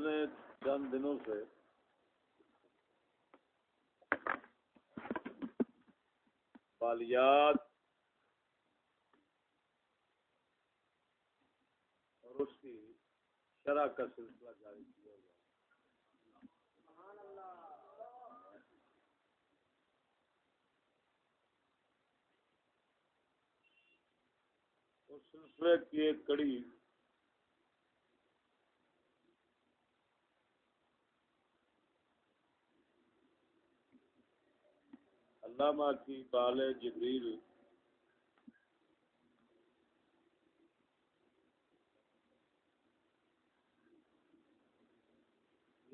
نے چند دنوں سے بالیات اور اس کی شرح کا سلسلہ جاری کیا گیا۔ اس سلسلے کی ایک کڑی علامہ کی بال جبریل۔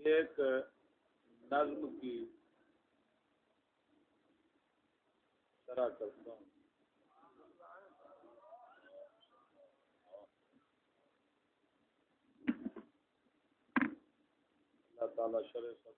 ایک نظم کی طرح کرتا ہوں۔ اللہ تعالی شرح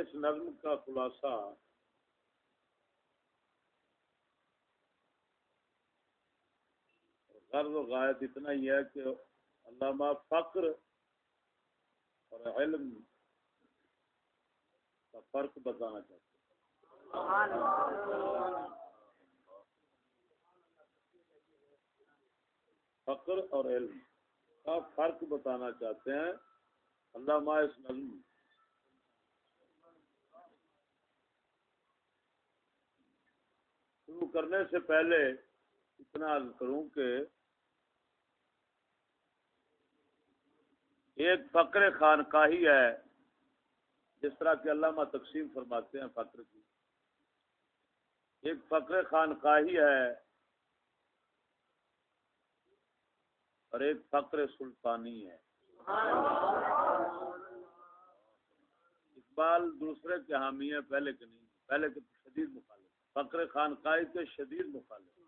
اس نظم کا خلاصہ غرض و غائب اتنا ہی ہے کہ علامہ فقر اور علم کا فرق بتانا چاہتے فقر اور علم کا فرق بتانا چاہتے ہیں علامہ اس نظم شروع کرنے سے پہلے اتنا کروں کہ ایک فقر خان کا ہی ہے جس طرح کے علامہ تقسیم فرماتے ہیں فقر کی۔ ایک فقر خان کا ہی ہے اور ایک فقر سلطانی ہے۔ اقبال دوسرے کے حامی ہے پہلے کے نہیں، پہلے کے شدید مخالف فقر خانقاہی کے شدید مخالف۔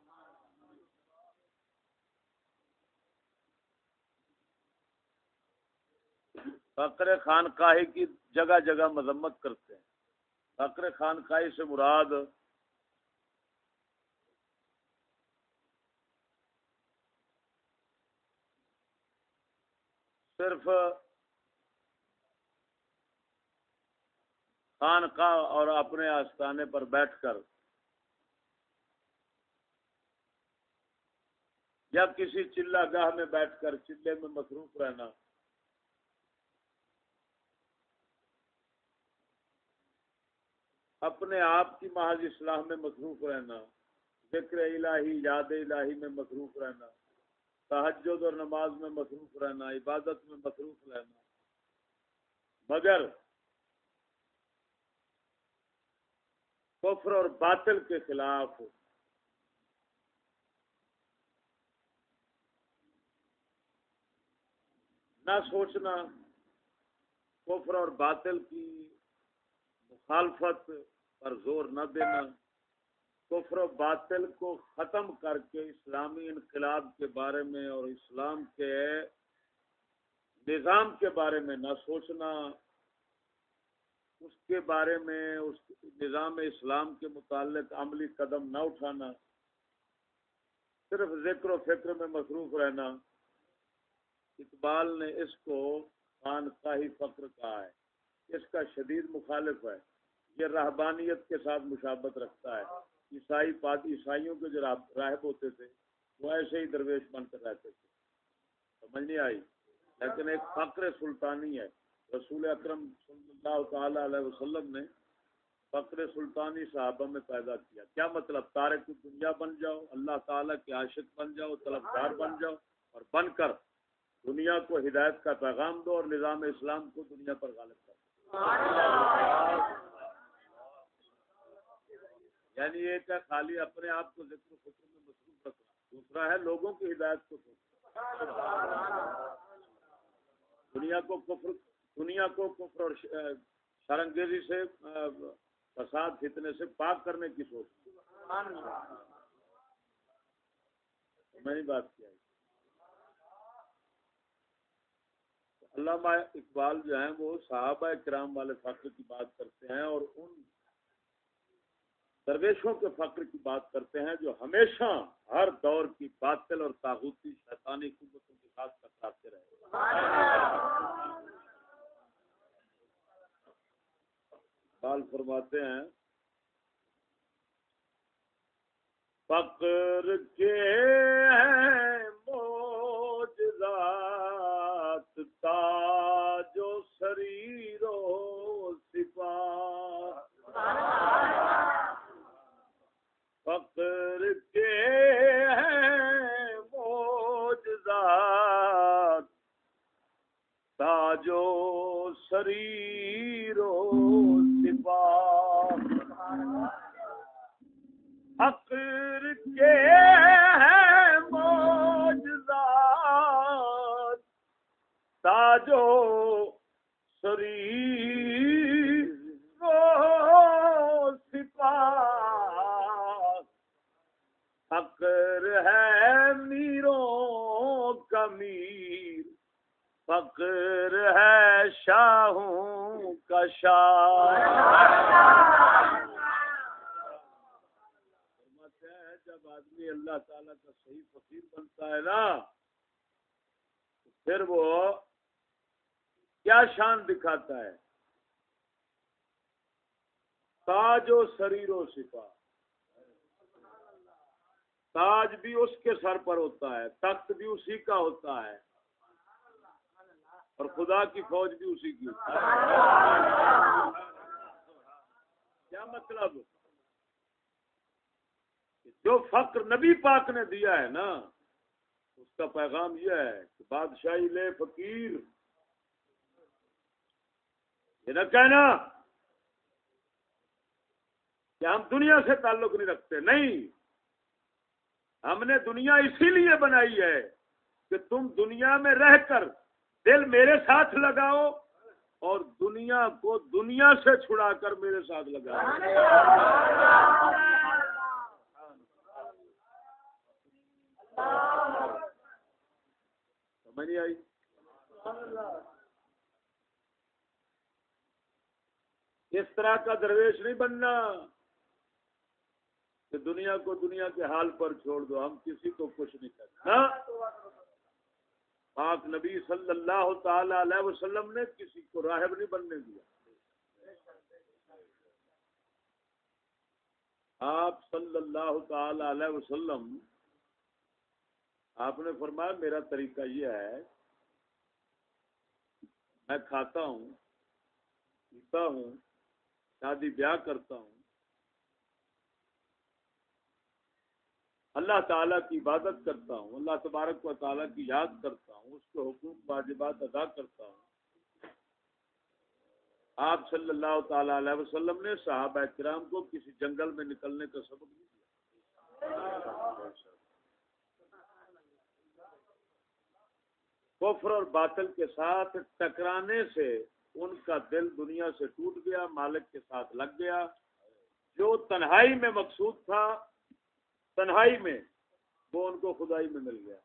فقر خانقاہی کی جگہ جگہ مذمت کرتے ہیں۔ فقر خانقاہی سے مراد صرف خانقاہ اور اپنے آستانے پر بیٹھ کر یا کسی چلا گاہ میں بیٹھ کر چلے میں مصروف رہنا۔ اپنے آپ کی محض اصلاح میں مصروف رہنا، ذکر الہی، یاد الہی میں مصروف رہنا تحجد اور نماز میں مصروف رہنا، عبادت میں مصروف رہنا۔ مگر کفر اور باطل کے خلاف نہ سوچنا، کفر اور باطل کی مخالفت پر زور نہ دینا، کفر و باطل کو ختم کر کے اسلامی انقلاب کے بارے میں اور اسلام کے نظام کے بارے میں نہ سوچنا، اس کے بارے میں، اس نظام اسلام کے متعلق عملی قدم نہ اٹھانا، صرف ذکر و فکر میں مصروف رہنا۔ اقبال نے اس کو خان کا ہی فخر کہا ہے۔ اس کا شدید مخالف ہے۔ یہ رہبانیت کے ساتھ مشابت رکھتا ہے۔ عیسائی پاد عیسائیوں کے جو راہب ہوتے تھے، وہ ایسے ہی درویش بن کر رہتے تھے۔ سمجھ نہیں آئی؟ لیکن ایک فخر سلطانی ہے۔ رسول اکرم صلی اللہ تعالی علیہ وسلم نے فخر سلطانی صحابہ میں پیدا کیا۔ کیا مطلب؟ تارک دنیا بن جاؤ، اللہ تعالیٰ کے عاشق بن جاؤ طلبدار بن جاؤ اور بن کر دنیا کو ہدایت کا پیغام دو اور نظام اسلام کو دنیا پر غالب کر یعنی ایک ہے خالی اپنے آپ کو ذکر فکر میں مصروف رکھنا دوسرا ہے لوگوں کی ہدایت کو دنیا کو کفر، دنیا کو کفر اور شرنگیزی سے فساد، فتنے سے پاک کرنے کی سوچ۔ میں نے بات کیا علامہ اقبال جو ہیں وہ صحابہ کرام والے فخر کی بات کرتے ہیں اور ان درویشوں کے فخر کی بات کرتے ہیں جو ہمیشہ ہر دور کی باطل اور تاغوتی شیطانی قوتوں کے ساتھ ٹکراتے رہے۔ بال فرماتے ہیں، فقر کے جو شریرو فقر کے ہیں موجزات تاجو شریرو سپا فقر کے تاجو شریر سپا فقر ہے میروں کا میر فقر ہے شاہوں کا شاہ۔ جب آدمی اللہ تعالی کا صحیح فقیر بنتا ہے نا پھر وہ کیا شان دکھاتا ہے۔ تاج و شریر و سپا تاج بھی اس کے سر پر ہوتا ہے، تخت بھی اسی کا ہوتا ہے۔ اور خدا کی فوج بھی اسی کی کیا مطلب؟ جو فقر نبی پاک نے دیا ہے نا، اس کا پیغام یہ ہے کہ بادشاہی لے فقیر۔ یہ نہ کہنا کہ ہم دنیا سے تعلق نہیں رکھتے، نہیں۔ ہم نے دنیا اسی لیے بنائی ہے کہ تم دنیا میں رہ کر دل میرے ساتھ لگاؤ اور دنیا کو دنیا سے چھڑا کر میرے ساتھ لگاؤ۔ سمجھ نہیں آئی؟ اس طرح کا درویش نہیں بننا کہ دنیا کو دنیا کے حال پر چھوڑ دو، ہم کسی کو کچھ نہیں کرتے ہاں؟ پاک نبی صلی اللہ تعالی علیہ وسلم نے کسی کو راہب نہیں بننے دیا آپ صلی اللہ تعالی علیہ وسلم، آپ نے فرمایا، میرا طریقہ یہ ہے، میں کھاتا ہوں، پیتا ہوں شادی بیاہ کرتا ہوں۔ اللہ تعالیٰ کی عبادت کرتا ہوں، اللہ تبارک و تعالیٰ کی یاد کرتا ہوں، اس کے حقوق، واجبات ادا کرتا ہوں۔ آپ صلی اللہ تعالی علیہ وسلم نے صحابہ کرام کو کسی جنگل میں نکلنے کا سبق نہیں دیا۔ کفر اور باطل کے ساتھ ٹکرانے سے ان کا دل دنیا سے ٹوٹ گیا، مالک کے ساتھ لگ گیا۔ جو تنہائی میں مقصود تھا، تنہائی میں وہ ان کو خدائی میں مل گیا۔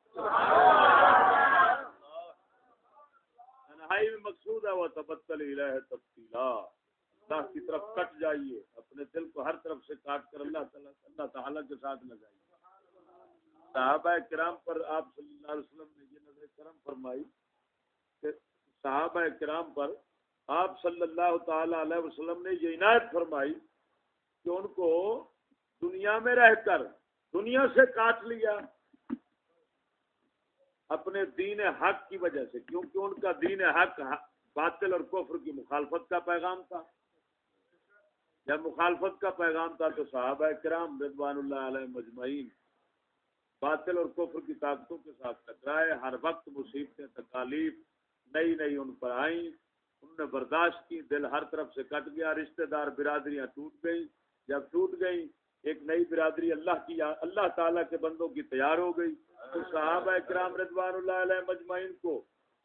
تنہائی میں مقصود ہے وہ تبتل ہے تبدیلا اللہ کی طرف کٹ جائیے، اپنے دل کو ہر طرف سے کاٹ کر اللہ تعالیٰ اللہ تعالیٰ کے ساتھ لگائیے۔ صحابہ کرام پر آپ صلی اللہ علیہ وسلم نے یہ نظر کرم فرمائی کہ صحابہ کرام پر آپ صلی اللہ تعالی علیہ وسلم نے یہ عنایت فرمائی کہ ان کو دنیا میں رہ کر، دنیا سے کاٹ لیا اپنے دین حق کی وجہ سے، کیونکہ ان کا دین حق باطل اور کفر کی مخالفت کا پیغام تھا۔ جب مخالفت کا پیغام تھا تو صحابہ کرام رضوان اللہ علیہ مجمعین باطل اور کفر کی طاقتوں کے ساتھ ٹکرائے، ہر وقت مصیبتیں، تکالیف نئی نئی ان پر آئیں۔ انہوں نے برداشت کی، دل ہر طرف سے کٹ گیا، رشتہ دار برادریاں ٹوٹ گئیں۔ جب ٹوٹ گئیں، ایک نئی برادری اللہ کی، اللہ تعالیٰ کے بندوں کی تیار ہو گئی۔ تو صحابہ اکرام رضوان اللہ علیہ مجمعین کو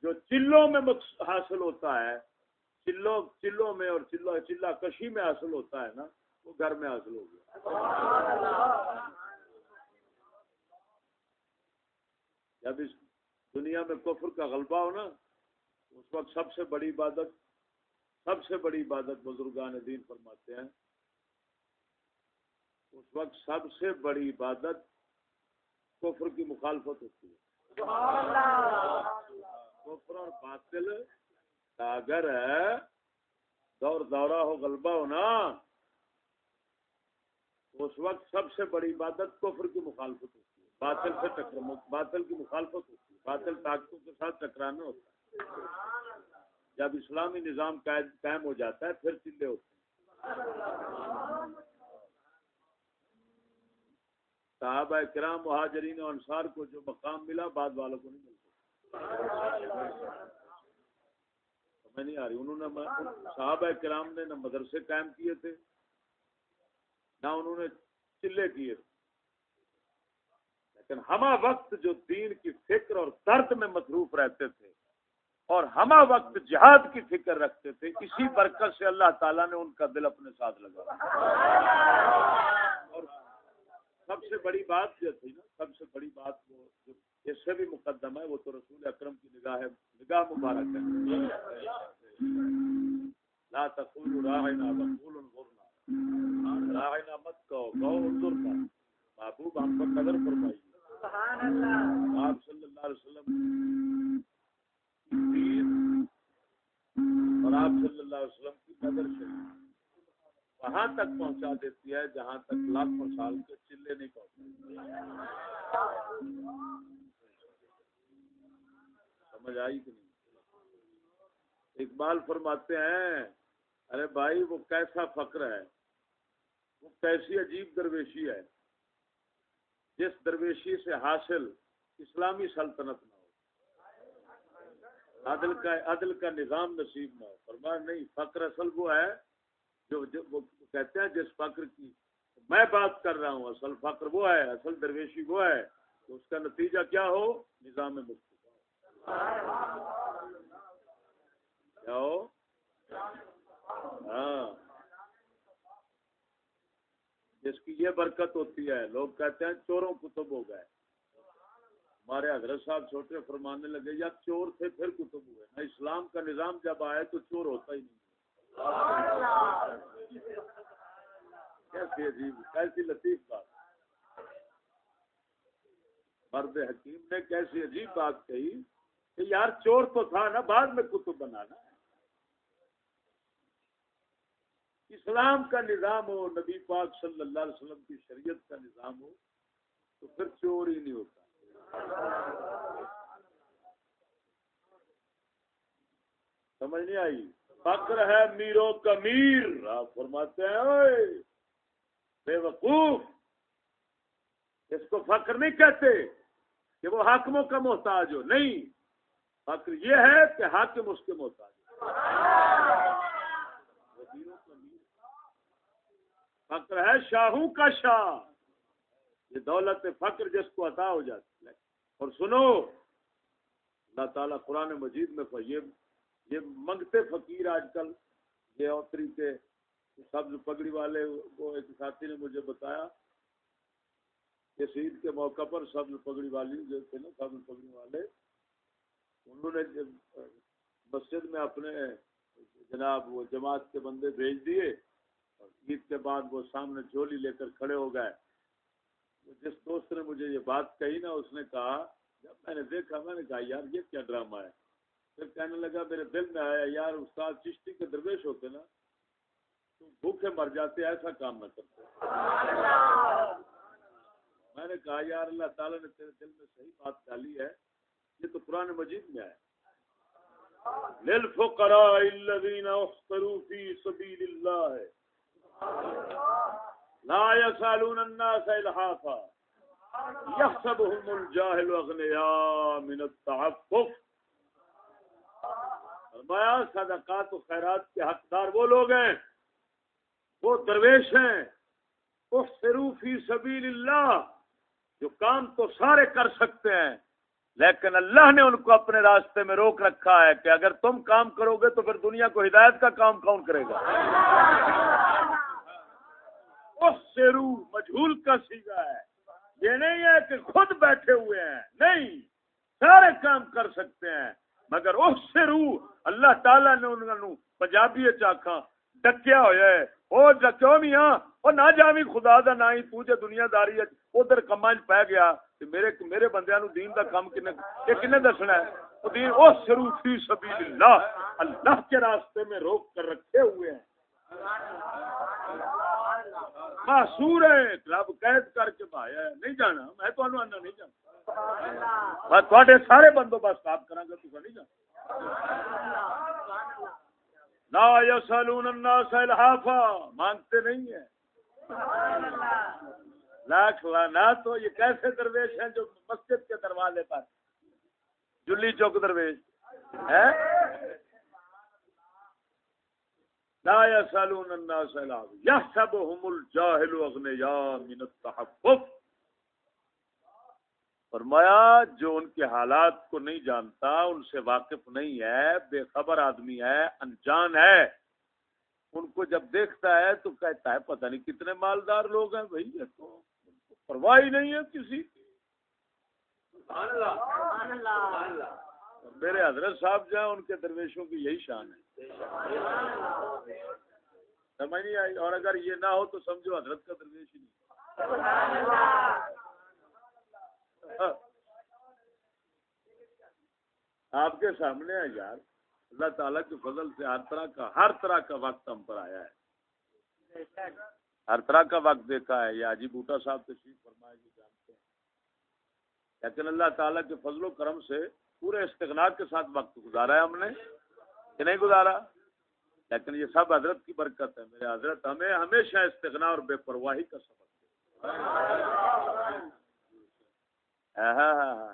جو چلوں میں حاصل ہوتا ہے، چلوں چلوں میں اور چلو چلا کشی میں حاصل ہوتا ہے نا، وہ گھر میں حاصل ہو گیا۔ جب اس دنیا میں کفر کا غلبہ ہو نا اس وقت سب سے بڑی عبادت سب سے بڑی عبادت بزرگان دین فرماتے ہیں۔ اس وقت سب سے بڑی عبادت کفر کی مخالفت ہوتی ہے۔ کفر اور باطل اگر ہے دور دورہ ہو، غلبہ ہو نا اس وقت سب سے بڑی عبادت کفر کی مخالفت ہوتی ہے۔ باطل سے ٹکر باطل کی مخالفت ہوتی ہے۔ باطل طاقتوں کے ساتھ ٹکرانا ہوتا ہے۔ جب اسلامی نظام قائم ہو جاتا ہے، پھر چلے ہوتے ہیں۔ صحابہ کرام، مہاجرین و انصار کو جو مقام ملا، بعد والوں کو نہیں ملتا۔ میں نہیں آ رہی۔ انہوں نے صحابہ کرام نے نہ مدرسے قائم کیے تھے، نہ انہوں نے چلے کیے تھے۔ لیکن ہما وقت جو دین کی فکر اور درد میں مصروف رہتے تھے اور ہما وقت جہاد کی فکر رکھتے تھے اسی برکت سے اللہ تعالیٰ نے ان کا دل اپنے ساتھ لگا سب سے بڑی بات جو تھی نا سب سے بڑی بات وہ اس سے بھی مقدم ہے وہ تو رسول اکرم کی نگاہ ہے نگاہ مبارک ہے۔ لا تقول راہنا وقول غرنا راہنا مت کہو گو انظرنا محبوب ہم پر قدر فرمائیے۔ آپ صلی اللہ علیہ وسلم اور آپ صلی اللہ علیہ وسلم کی قدر شریف وہاں تک پہنچا دیتی ہے جہاں تک لاکھوں سال کے چلے نہیں پہنچتے سمجھ آئی کہ نہیں؟ اقبال فرماتے ہیں، ارے بھائی، وہ کیسا فقر ہے؟ وہ کیسی عجیب درویشی ہے، جس درویشی سے حاصل اسلامی سلطنت نہ ہو عدل کا عدل کا نظام نصیب نہ ہو۔ فرمایا، نہیں، فقر اصل وہ ہے جو وہ کہتے ہیں، جس فقر کی میں بات کر رہا ہوں، اصل فقر وہ ہے، اصل درویشی وہ ہے، تو اس کا نتیجہ کیا ہو؟ نظام مستقبل۔ کیا ہو؟ ہاں۔ جس کی یہ برکت ہوتی ہے، لوگ کہتے ہیں چوروں کتب ہو گئے۔ ہمارے حضرت صاحب چھوٹے فرمانے لگے، یا چور تھے پھر کتب ہوئے۔ نہ اسلام کا نظام جب آئے تو چور ہوتا ہی نہیں۔ کیسی عجیب، کیسی لطیف بات۔ مرد حکیم نے کیسی عجیب بات کہی کہ یار چور تو تھا نا، بعد میں کتب بنانا۔ اسلام کا نظام ہو، نبی پاک صلی اللہ علیہ وسلم کی شریعت کا نظام ہو، تو پھر چور ہی نہیں ہوتا۔ سمجھ نہیں آئی؟ فخر ہے میرو کمیر۔ آپ فرماتے ہیں بے وقوف۔ اس کو فخر نہیں کہتے کہ وہ حاکموں کا محتاج ہو۔ نہیں فخر یہ ہے کہ حاکم اس کے محتاج فخر ہے شاہوں کا شاہ۔ یہ دولت فخر جس کو عطا ہو جاتی ہے۔ اور سنو، اللہ تعالیٰ قرآن مجید میں یہ یہ منگتے فقیر آج کل، یہ اور طریقے سبز پگڑی والے، وہ ایک ساتھی نے مجھے بتایا کہ شہید کے موقع پر سبز پگڑی والی جو تھے نا، سبز پگڑی والے، انہوں نے مسجد میں اپنے جناب وہ جماعت کے بندے بھیج دیے، اور عید کے بعد وہ سامنے جھولی لے کر کھڑے ہو گئے۔ جس دوست نے مجھے یہ بات کہی نا، اس نے کہا، جب میں نے دیکھا، میں نے کہا، یار، یہ کیا ڈرامہ ہے؟ پھر کہنے لگا، میرے دل میں آیا، یار، استاد چشتی کے درویش ہوتے نا، تو بھوکے مر جاتے، ایسا کام نہ کرتے۔ میں نے کہا، یار، اللہ تعالیٰ نے تیرے دل میں صحیح بات ڈالی ہے، یہ تو قرآن مجید میں ہے۔ للفقراء الذين احصروا في سبيل الله لا يسالون الناس الحافا يحسبهم الجاهل اغنياء من التعفف. فرمایا، صدقات و خیرات کے حقدار وہ لوگ ہیں، وہ درویش ہیں فی سبیل اللہ، جو کام تو سارے کر سکتے ہیں، لیکن اللہ نے ان کو اپنے راستے میں روک رکھا ہے کہ اگر تم کام کرو گے تو پھر دنیا کو ہدایت کا کام کون کرے گا؟ سیرو مجھول کا سیگا ہے۔ یہ نہیں ہے کہ خود بیٹھے ہوئے ہیں۔ نہیں، سارے کام کر سکتے ہیں۔ مگر اس سے روح اللہ تعالی نے انہوں پنجابی چاخا ڈکیا ہوا ہے۔ وہ ڈکو میاں؟ وہ نہ جاوی خدا دا نہ ہی تو جے دنیا داری ادھر کما چ پی گیا۔ میرے میرے بندیاں نو دین دا کام کنے، یہ کنے دسنا ہے؟ وہ دین اس روح فی سبیل اللہ اللہ کے راستے میں روک کر رکھے ہوئے ہیں۔ معصور ہے رب قید کر کے پایا ہے۔ نہیں جانا میں تو آنا نہیں جانا۔ تھوڑے سارے بندوبست آپ کرا گا تو نہیں جانا۔ لا یسالون الناس الحافا مانگتے نہیں ہیں۔ لاکھ لانا تو یہ کیسے درویش ہیں جو مسجد کے دروازے پر؟ جلی چوک درویش۔ ہے لا يسالون الناس الا يحسبهم الجاهل اغنياء من التحفف فرمایا جو ان کے حالات کو نہیں جانتا ان سے واقف نہیں ہے بے خبر آدمی ہے انجان ہے ان کو جب دیکھتا ہے تو کہتا ہے پتہ نہیں کتنے مالدار لوگ ہیں بھائی یہ تو پرواہ ہی نہیں ہے کسی کی. میرے حضرت صاحب جو ان کے درویشوں کی یہی شان ہے۔ سمجھ نہیں آئی؟ اور اگر یہ نہ ہو تو سمجھو حضرت کا درویش ہی نہیں۔ ہاں۔ آپ کے سامنے ہے یار۔ اللہ تعالیٰ کے فضل سے ہر طرح کا، ہر طرح کا وقت ہم پر آیا ہے۔ ہر طرح کا وقت دیکھا ہے۔ یہ آجی بوٹا صاحب تشریف فرمائے جی جانتے ہیں۔ لیکن اللہ تعالیٰ کے فضل و کرم سے پورے استغنا کے ساتھ وقت گزارا ہے ہم نے کہ نہیں گزارا؟ لیکن یہ سب حضرت کی برکت ہے۔ میرے حضرت، ہمیں ہمیشہ استغنا اور بے پرواہی کا سبق ہاں، ہاں، ہاں،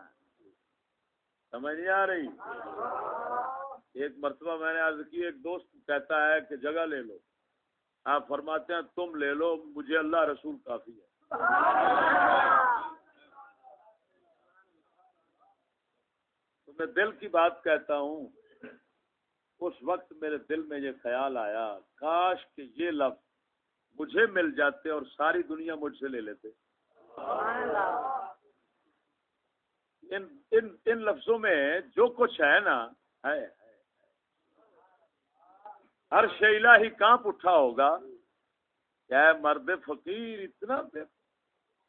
سمجھ نہیں آ رہی؟ ایک مرتبہ میں نے عرض کی، ایک دوست کہتا ہے کہ جگہ لے لو۔ آپ فرماتے ہیں تم لے لو، مجھے اللہ رسول کافی ہے۔ میں دل کی بات کہتا ہوں، اس وقت میرے دل میں یہ خیال آیا، کاش کہ یہ لفظ مجھے مل جاتے اور ساری دنیا مجھ سے لے لیتے۔ ان ان ان لفظوں میں جو کچھ ہے نا، ہے ہر شیلا ہی کانپ اٹھا ہوگا۔ کیا مرد فقیر، اتنا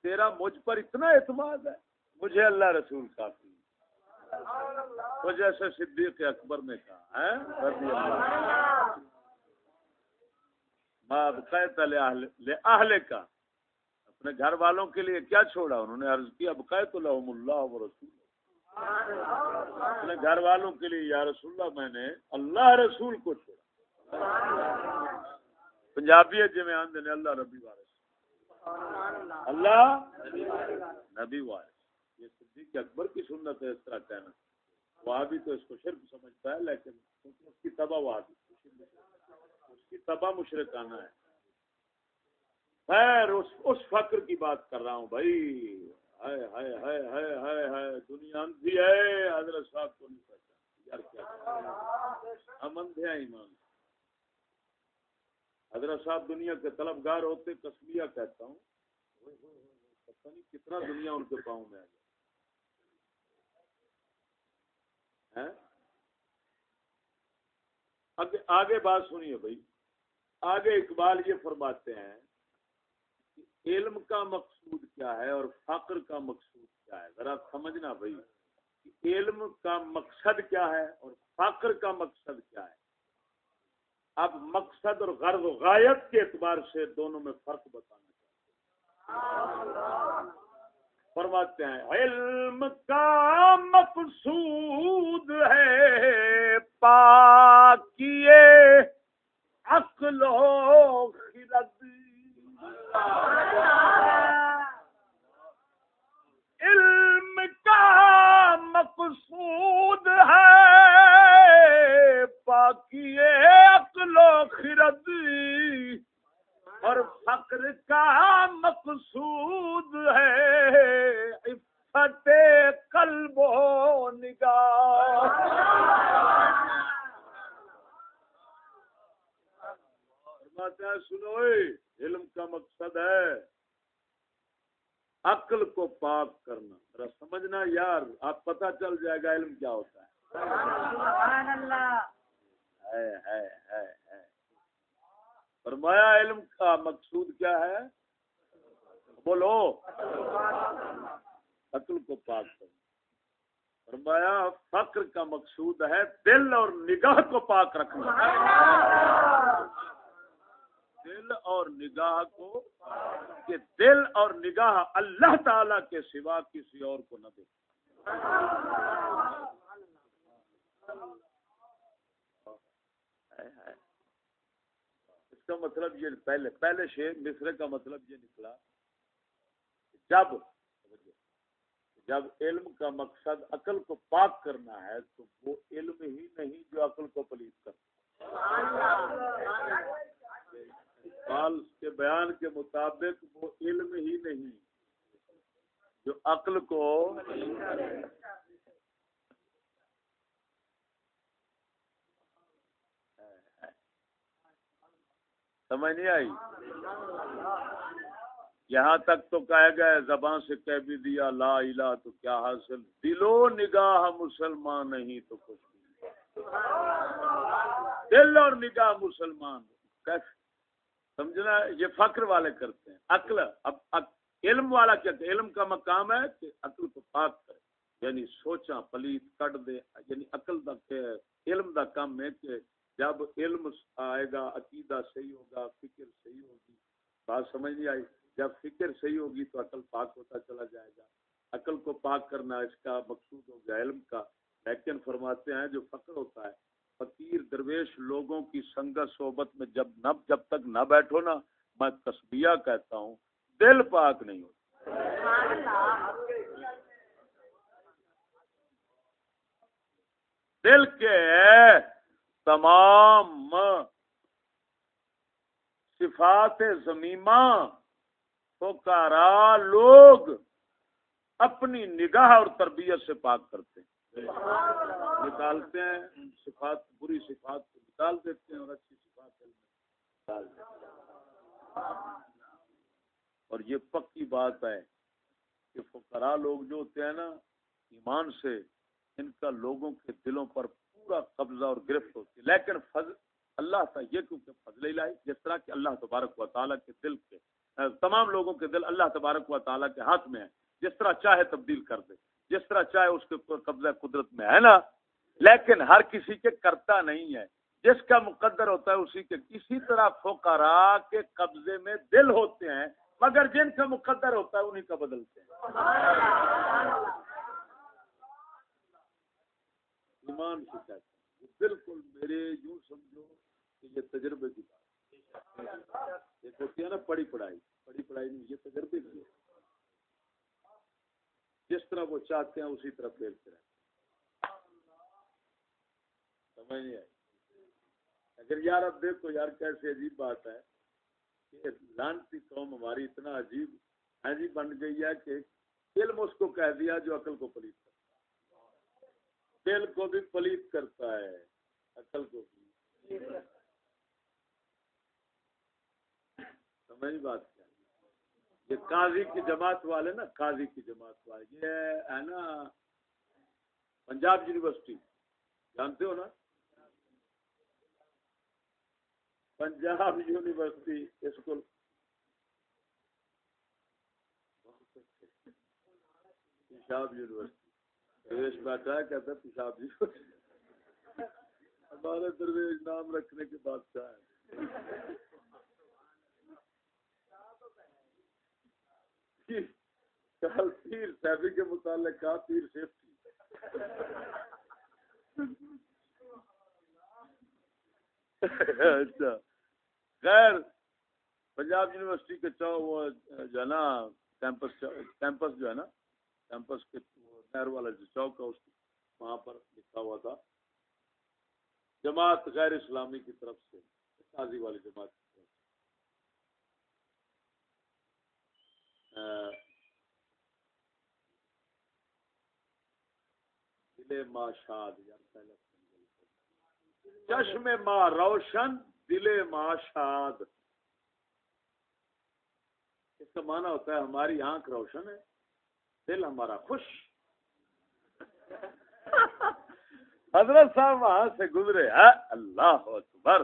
تیرا مجھ پر اتنا اعتماد ہے۔ مجھے اللہ رسول کافی تو جیسے صدیق اکبر نے کہا ہے اہل کا اپنے گھر والوں کے لیے کیا چھوڑا؟ انہوں نے عرض کیا، بقیت الحم اللہ و رسول اپنے گھر والوں کے لیے، یا رسول اللہ میں نے اللہ رسول کو چھوڑا۔ پنجابی جی میں آندے نے اللہ ربی وارث۔ اللہ نبی وارث۔ یہ صدیق اکبر کی سنت ہے اس طرح کہنا۔ وہاں بھی تو اس کو شرک سمجھتا ہے، لیکن اس کی تباہ وہاں اس کی تباہ مشرقانہ ہے۔ خیر، اس اس فقر کی بات کر رہا ہوں بھائی۔ ہائے ہائے ہائے ہائے ہائے ہائے، دنیا اندھی ہے۔ حضرت صاحب کو نہیں پہچان یار کیا ہم اندھے ایمان حضرت صاحب دنیا کے طلبگار ہوتے کسمیا کہتا ہوں۔ پتہ نہیں کتنا دنیا ان کے پاؤں میں آ گیا آگے بات سنیے بھائی۔ آگے اقبال یہ فرماتے ہیں کہ علم کا مقصود کیا ہے اور فقر کا مقصود کیا ہے؟ ذرا سمجھنا بھائی کہ علم کا مقصد کیا ہے اور فقر کا مقصد کیا ہے۔ اب مقصد اور غرض و غایت کے اعتبار سے دونوں میں فرق بتانا چاہتے ہیں۔ فرماتے ہیں علم کا مقصود ہے پاکیے عقل و خرد۔ علم کا مقصود پاک کرنا۔ ذرا سمجھنا یار آپ پتہ چل جائے گا علم کیا ہوتا ہے۔ فرمایا علم کا مقصود کیا ہے؟ بولو۔ عقل کو پاک کرنا۔ فرمایا فقر کا مقصود ہے دل اور نگاہ کو پاک رکھنا۔ دل اور نگاہ کو کہ دل اور نگاہ اللہ تعالی کے سوا کسی اور کو نہ دے۔ اس کا مطلب یہ پہلے پہلے شیر مصرے کا مطلب یہ نکلا جب جب علم کا مقصد عقل کو پاک کرنا ہے تو وہ علم ہی نہیں جو عقل کو پلیت کرتا۔ کے بیان کے مطابق وہ علم ہی نہیں، جو عقل کو سمجھ نہیں آئی؟ یہاں تک تو کہہ گئے، زبان سے کہہ بھی دیا، لا الہ تو کیا حاصل؟ دلو نگاہ مسلمان نہیں تو کچھ دل اور نگاہ مسلمان، کیسے؟ سمجھنا یہ فخر والے کرتے ہیں۔ عقل، اب علم والا کیا علم کا مقام ہے کہ عقل کو پاک کرے۔ یعنی سوچا پلیت کٹ دے۔ یعنی عقل دا علم دا کام ہے کہ جب علم آئے گا، عقیدہ صحیح ہوگا، فکر صحیح ہوگی۔ بات سمجھ نہیں آئی؟ جب فکر صحیح ہوگی تو عقل پاک ہوتا چلا جائے گا۔ عقل کو پاک کرنا اس کا مقصود ہو گیا علم کا۔ لیکن فرماتے ہیں جو فخر ہوتا ہے فقیر درویش لوگوں کی سنگت صحبت میں جب نہ جب تک نہ بیٹھو نا، میں تصبیہ کہتا ہوں، دل پاک نہیں ہوتا۔ دل کے تمام صفات زمیمہ فکارا لوگ اپنی نگاہ اور تربیت سے پاک کرتے ہیں۔ نکالتے ہیں، صفات، بری صفات کو نکال دیتے ہیں اور اچھی صفات نکال دیتے ہیں۔ اور یہ پکی بات ہے کہ فقراء لوگ جو ہوتے ہیں نا، ایمان سے ان کا لوگوں کے دلوں پر پورا قبضہ اور گرفت ہوتی ہے۔ لیکن فضل اللہ تھا یہ کیونکہ فضل لائی جس طرح کہ اللہ تبارک و تعالیٰ کے دل کے، تمام لوگوں کے دل اللہ تبارک و تعالیٰ کے ہاتھ میں ہے، جس طرح چاہے تبدیل کر دے۔ جس طرح چاہے اس کے قبضہ قدرت میں ہے نا، لیکن ہر کسی کے کرتا نہیں ہے۔ جس کا مقدر ہوتا ہے اسی کے۔ کسی طرح فقراء کے قبضے میں دل ہوتے ہیں، مگر جن کا مقدر ہوتا ہے انہیں کا بدلتے ہیں۔ ایمان سے کہتے ہیں بالکل میرے یوں سمجھو کہ یہ تجربے کی بات ایک ہوتی ہے نا، پڑھی پڑھائی۔ پڑھی پڑھائی نہیں، یہ تجربے کی جس طرح وہ چاہتے ہیں اسی طرح پھیلتے رہتے سمجھ نہیں آئی؟ اگر یار اب دیکھو یار کیسے عجیب بات ہے کہ لانتی قوم ہماری اتنا عجیب عجیب بن گئی ہے کہ علم اس کو کہہ دیا جو عقل کو پلیت کرتا ہے۔ دل کو بھی پلیت کرتا ہے، عقل کو بھی۔ سمجھ بات۔ یہ قاضی کی جماعت والے نا، قاضی کی جماعت والے، یہ ہے نا پنجاب یونیورسٹی، جانتے ہو نا؟ Punjab university school. پیشاب یونیورسٹی۔ درویش بیٹھا ہے کہتا ہے پیشاب یونیورسٹی۔ ہمارے درویش نام رکھنے کے بادشاہ ہے کل پیر سیفی کے متعلق کہا، پیر سیفٹی اچھا۔ خیر پنجاب یونیورسٹی کے چو وہ جو ہے نا، کیمپس کیمپس جو ہے نا، کیمپس کے نہر والا جو چوک ہے، اس وہاں پر لکھا ہوا تھا۔ جماعت غیر اسلامی کی طرف سے قاضی والی جماعت۔ دل ما شاد چشم ما روشن، دل ما شاد۔ اس کا معنی ہوتا ہے ہماری آنکھ روشن ہے، دل ہمارا خوش۔ حضرت صاحب وہاں سے گزرے ہے اللہ اکبر۔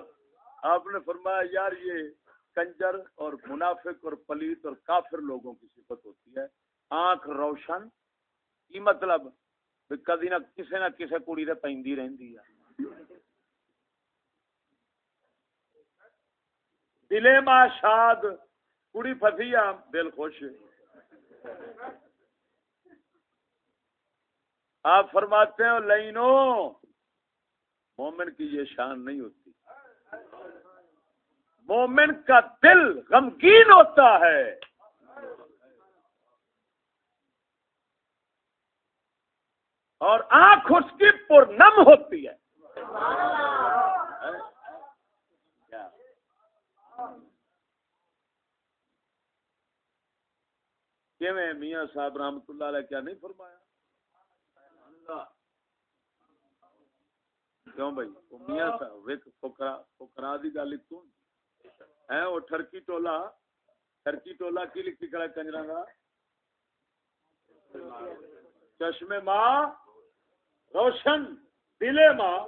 آپ نے فرمایا، یار یہ کنجر اور منافق اور پلیت اور کافر لوگوں کی صفت ہوتی ہے۔ آنکھ روشن کی مطلب کدی نہ کسی نہ کسی کڑی پی رہی ہے۔ دلے ماں شاد کڑی فسی آ دل خوش۔ آپ فرماتے ہیں لینو مومن کی یہ شان نہیں ہوتی۔ مومن کا دل غمگین ہوتا ہے۔ اور آنکھ اس کی پورنم ہوتی ہے۔ میاں صاحب رحمت اللہ علیہ کیا نہیں فرمایا؟ کیوں بھائی؟ میاں صاحب فکرا دی گل ہے وہ ٹرکی ٹولا ٹرکی ٹولا کی لکھی کرا کنجرا کا؟ چشمے ماں روشن، دلے ماں۔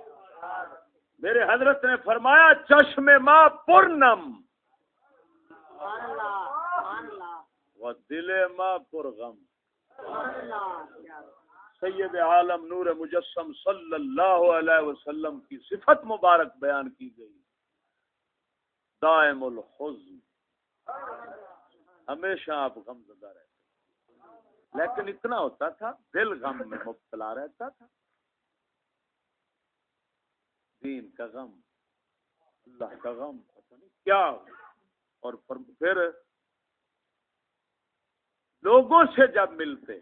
میرے حضرت نے فرمایا چشمے ماں پورنم وہ دلے ماں پرغم۔ سید عالم نور مجسم صلی اللہ علیہ وسلم کی صفت مبارک بیان کی گئی۔ دائم الحزن۔ ہمیشہ آپ غم زدہ رہتے۔ لیکن اتنا ہوتا تھا، دل غم میں مبتلا رہتا تھا۔ دین کا غم، اللہ کا غم کیا۔ اور پھر لوگوں سے جب ملتے،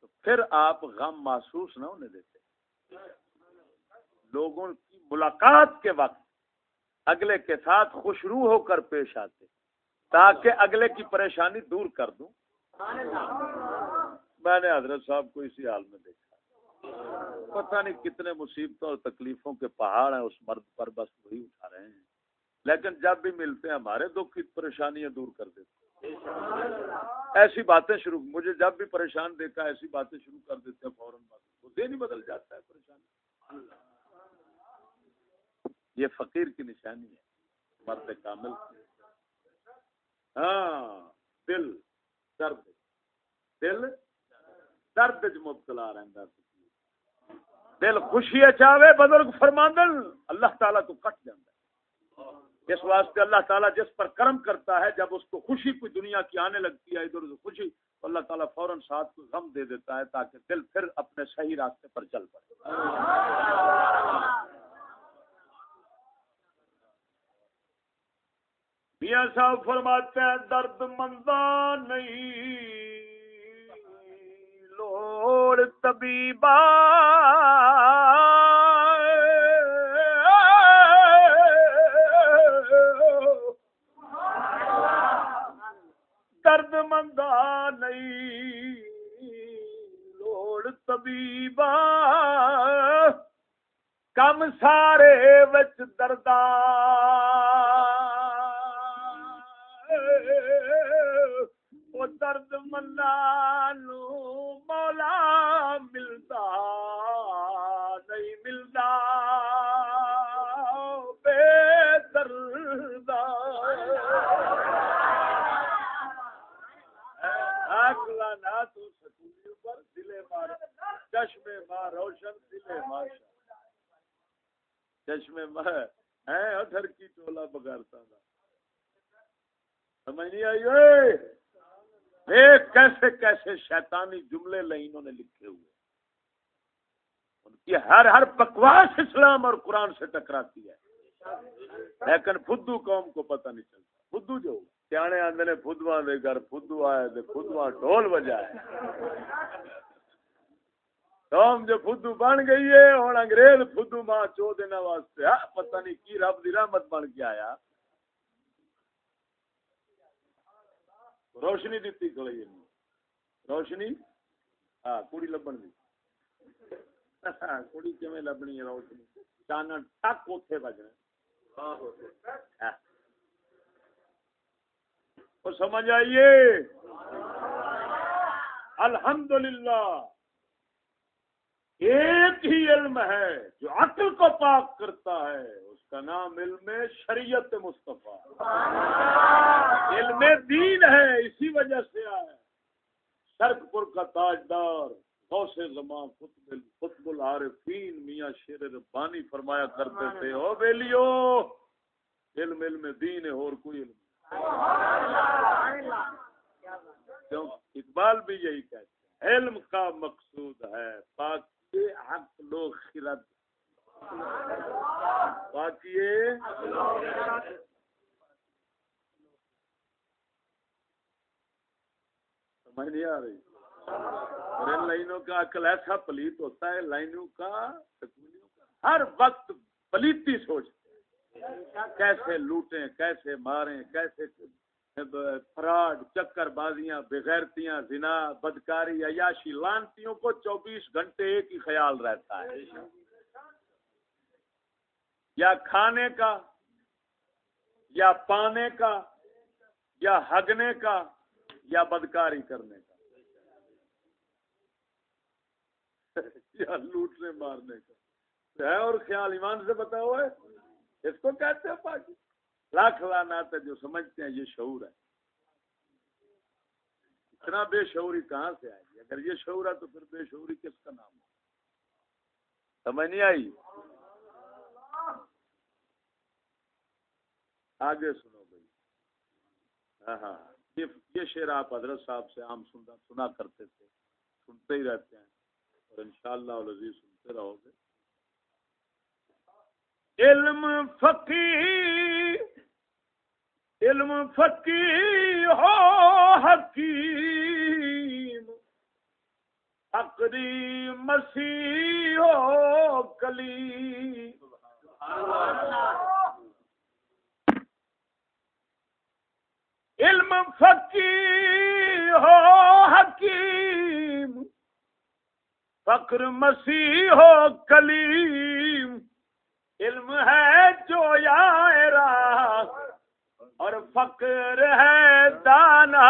تو پھر آپ غم محسوس نہ ہونے دیتے۔ لوگوں کی ملاقات کے وقت اگلے کے ساتھ خوشرو ہو کر پیش آتے تاکہ اگلے کی پریشانی دور کر دوں۔ میں نے حضرت صاحب کو اسی حال میں دیکھا۔ پتہ نہیں کتنے مصیبتوں اور تکلیفوں کے پہاڑ ہیں، اس مرد پر بس وہی اٹھا رہے ہیں۔ لیکن جب بھی ملتے ہیں ہمارے دکھ کی پریشانیاں دور کر دیتے ایسی باتیں شروع، مجھے جب بھی پریشان دیکھا، ایسی باتیں شروع کر دیتے ہیں فوراً۔ وہ دن ہی بدل جاتا ہے پریشانی۔ یہ فقیر کی نشانی ہے، مرد کامل ہاں دل درد دل درد مبتلا رہتا دل خوشی چاہے بزرگ فرماندن، اللہ تعالیٰ تو کٹ جاتا اس واسطے اللہ تعالیٰ جس پر کرم کرتا ہے، جب اس کو خوشی کوئی دنیا کی آنے لگتی ہے، ادھر ادھر خوشی، تو اللہ تعالیٰ فوراً ساتھ کو غم دے دیتا ہے تاکہ دل پھر اپنے صحیح راستے پر چل پڑے۔ میاں صاحب فرماتے ہیں، درد مندہ نہیں۔ لوڑ طبیبہ۔ درد مندہ نہیں، لوڑ طبیبا کم سارے وچ دردہ وہ درد مندہ نو مولا ملتا، نہیں ملتا۔ بے دردہ چشمے ماں روشن دلے چشمے ماں ہے ٹولا بگارتا سمجھ نہیں آئی؟ ہوئے کیسے کیسے شیطانی جملے لائنوں نے لکھے ہوئے ان کی ہر ہر بکواس اسلام اور قرآن سے ٹکراتی ہے۔ لیکن فدو قوم کو پتہ نہیں چلتا۔ فدو جو سیانے آدھے نے فدوا دے گھر، فدو آئے دے فدوا ڈھول بجائے۔ قوم جو فدو بن گئی ہے ہوں انگریز فدو ماں چو دینا واسطے پتہ نہیں کی رب دی رحمت بن کے آیا۔ روشنی دیتی کھڑی روشنی؟ ہاں کڑی لبن دی۔ کڑی کیویں لبنی ہے روشنی؟ چانن ٹک اوتھے بجنا تو سمجھ آئیے؟ الحمدللہ۔ ایک ہی علم ہے جو عقل کو پاک کرتا ہے۔ نام علم شریعت مصطفیٰ۔ علم دین ہے اسی وجہ سے آئے شرک پور کا تاجدار غوث زمان خطب العارفین میاں شیر ربانی فرمایا کرتے تھے او بیلیو علم علم دین ہے اور کوئی علم کیوں؟ اقبال بھی یہی کہتے ہیں علم کا مقصود ہے پاک حق لو خرد۔ باقی سمجھ نہیں آ رہی۔ اور ان لائنوں کا عقل ایسا پلیت ہوتا ہے، لائنوں کا ہر وقت پلیتی سوچتے کیسے لوٹیں، کیسے ماریں، کیسے فراڈ چکر بازیاں بغیرتیاں، زنا، بدکاری، عیاشی، لانتیوں کو چوبیس گھنٹے ایک ہی خیال رہتا ہے۔ یا کھانے کا، یا پانے کا، یا ہگنے کا، یا بدکاری کرنے کا۔ یا لوٹنے مارنے کا۔ ہے اور خیال ایمان سے بتاؤ ہے؟ اس کو کہتے ہیں پاکی۔ لاکھ لانات ہے جو سمجھتے ہیں یہ شعور ہے۔ اتنا بے شعوری کہاں سے آئے گی اگر یہ شعور ہے تو پھر بے شعوری کس کا نام ہے؟ سمجھ نہیں آئی؟ آگے سنو بھائی۔ ہاں ہاں, ہاں۔ یہ شعر آپ حضرت صاحب سے عام سننا، سنا کرتے تھے، سنتے ہی رہتے ہیں۔ اور انشاءاللہ شاء اللہ سنتے رہو گے۔ علم فقیر علم فقی ہو حکیم۔ فقری مسیح ہو کلی علم فقی ہو حکیم فقر مسیح ہو کلیم۔ علم ہے جو یا اور فقر ہے دانا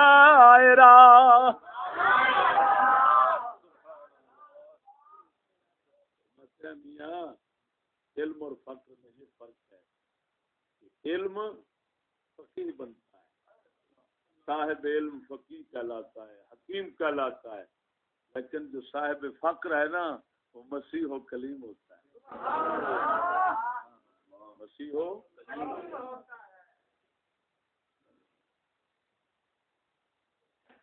میاں، علم اور فقر میں فرق ہے۔ علم فقیر بنتا صاحب علم فقیر کہلاتا ہے، حکیم کہلاتا ہے، لیکن جو صاحب فقر ہے نا، وہ مسیح و کلیم ہوتا ہے۔ مسیح ہو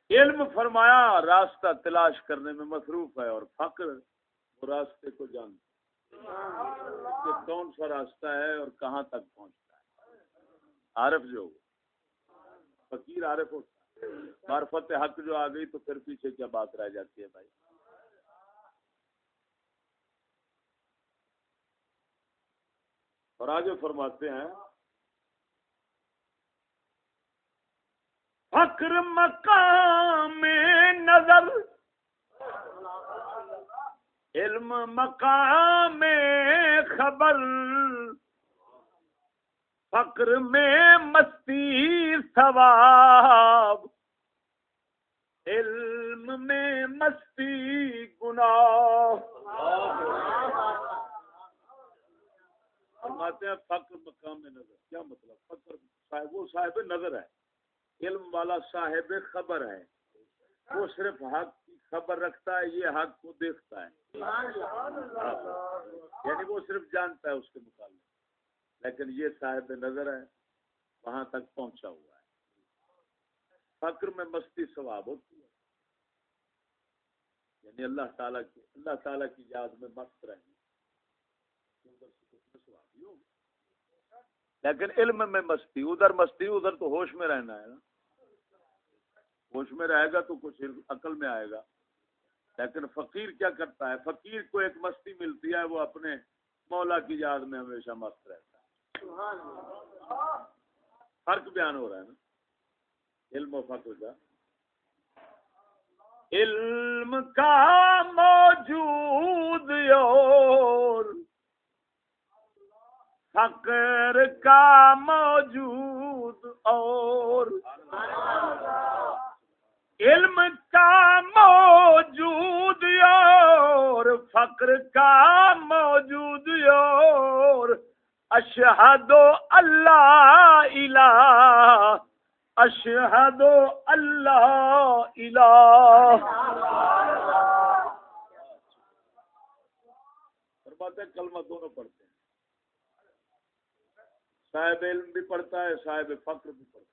علم فرمایا، راستہ تلاش کرنے میں مصروف ہے اور فقر وہ راستے کو جانتا کہ کون سا راستہ ہے اور کہاں تک پہنچتا ہے۔ عارف جو فقیر عارف ہوتا معرفت حق جو آ گئی تو پھر پیچھے کیا بات رہ جاتی ہے بھائی؟ اور آگے فرماتے ہیں فکر مقام نظر، علم مقام خبر۔ فکر میں مستی ثواب، علم میں مستی گناہ۔ فرماتے ہیں فکر مقام نظر، کیا مطلب؟ فکر صاحب، وہ صاحب نظر ہے، علم والا صاحب خبر ہے۔ وہ صرف حق کی خبر رکھتا ہے، یہ حق کو دیکھتا ہے۔ یعنی وہ صرف جانتا ہے اس کے متعلق۔ لیکن یہ صاحب نظر ہے، وہاں تک پہنچا ہوا ہے۔ فکر میں مستی ثواب ہوتی ہے۔ یعنی اللہ تعالیٰ کی اللہ تعالیٰ کی یاد میں مست رہیں لیکن علم میں مستی، ادھر مستی، ادھر تو ہوش میں رہنا ہے نا۔ ہوش میں رہے گا تو کچھ عقل میں آئے گا۔ لیکن فقیر کیا کرتا ہے؟ فقیر کو ایک مستی ملتی ہے، وہ اپنے مولا کی یاد میں ہمیشہ مست رہتا ہے۔ فرق بیان ہو رہا ہے نا؟ علم و فقر کا۔ علم کا موجود اور فقر کا موجود اور علم کا موجود اور فقر کا موجود اور اشہد اللہ الہ اشہد اللہ الہ۔ کلمہ دونوں پڑھتے ہیں۔ صاحب علم بھی پڑھتا ہے صاحب فقر بھی پڑھتا ہے۔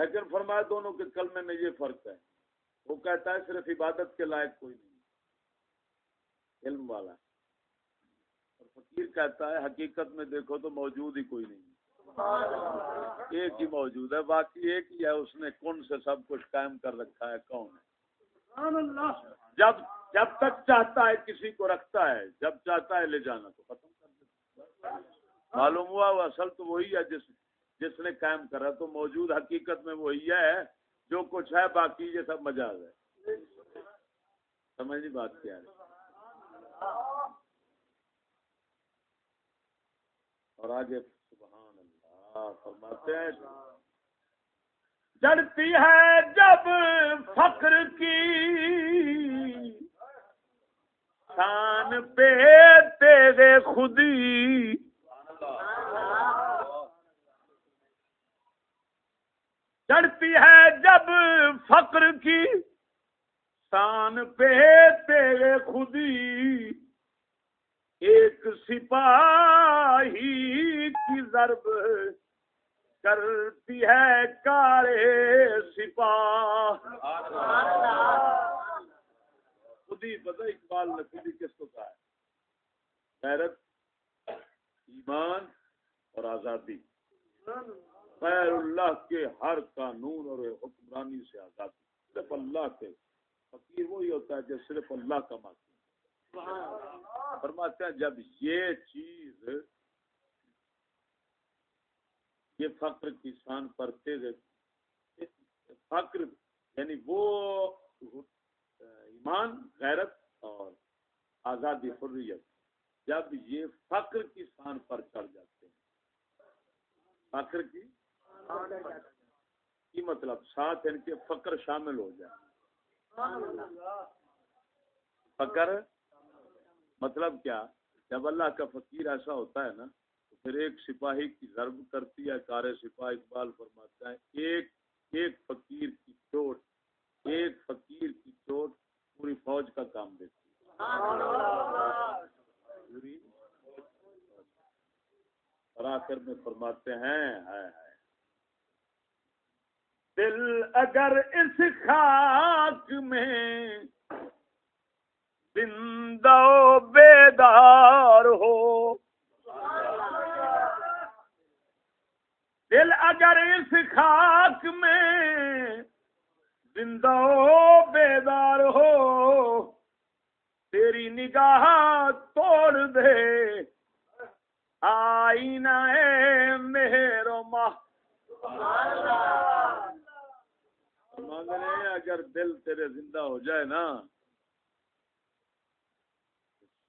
لیکن فرمایا دونوں کے کلمے میں یہ فرق ہے۔ وہ کہتا ہے صرف عبادت کے لائق کوئی نہیں۔ علم والا۔ اور فقیر کہتا ہے، حقیقت میں دیکھو تو موجود ہی کوئی نہیں۔ ایک ہی موجود ہے، باقی ایک ہی ہے۔ اس نے کن سے سب کچھ قائم کر رکھا ہے؟ کون ہے؟ جب جب تک چاہتا ہے کسی کو رکھتا ہے، جب چاہتا ہے لے جانا تو ختم کر دیتا معلوم ہوا، وہ اصل تو وہی ہے جس جس نے قائم کرا تو موجود حقیقت میں وہی ہے جو کچھ ہے، باقی یہ سب مجاز ہے۔ سمجھ نہیں بات کیا ہے۔ اور آگے سبحان اللہ، فرماتے ہیں، جڑتی ہے جب فخر کی، شان پہ تیرے خودی چڑھتی ہے جب فقر کی۔ شان پہ تیرے خودی ایک سپاہی کی ضرب کرتی ہے کارے سپاہ۔ خودی پتہ اقبال نے کس کو کہا ہے؟ غیرت، ایمان اور آزادی۔ غیر اللہ کے ہر قانون اور حکمرانی سے آزادی صرف اللہ کے۔ فقیر وہی ہوتا ہے جو صرف اللہ کا ماتی فرماتے ہیں جب یہ چیز یہ فقر کی شان پر تیز فقر یعنی وہ ایمان، غیرت اور آزادی، حریت۔ جب یہ فقر کی شان پر چڑھ جاتے ہیں۔ فقر کی کی مطلب؟ ساتھ یعنی ان کے فقر شامل ہو جائے۔ فقر مطلب کیا؟ جب اللہ کا فقیر ایسا ہوتا ہے نا، تو پھر ایک سپاہی کی ضرب کرتی ہے، کار سپاہی اقبال فرماتا ہے، ایک ایک فقیر کی چوٹ، ایک فقیر کی چوٹ پوری فوج کا کام دیتی اور آخر میں فرماتے ہیں دل اگر اس خاک میں زندہ بیدار ہو۔ دل اگر اس خاک میں زندہ بیدار ہو، تیری نگاہ توڑ دے۔ آئینہ میرو ماہ۔ مانگنے اگر دل تیرے زندہ ہو جائے نا،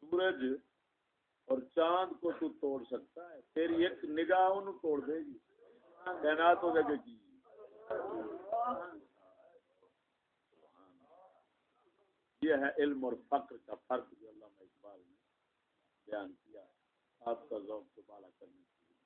سورج اور چاند کو تو توڑ سکتا ہے، تیری ایک نگاہ ان توڑ دے گی۔ تعینات ہو جائے گی یہ ہے علم اور فقر کا فرق جو علامہ اقبال نے بیان کیا آپ کا ذوق تو بالا کرنے کے لیے۔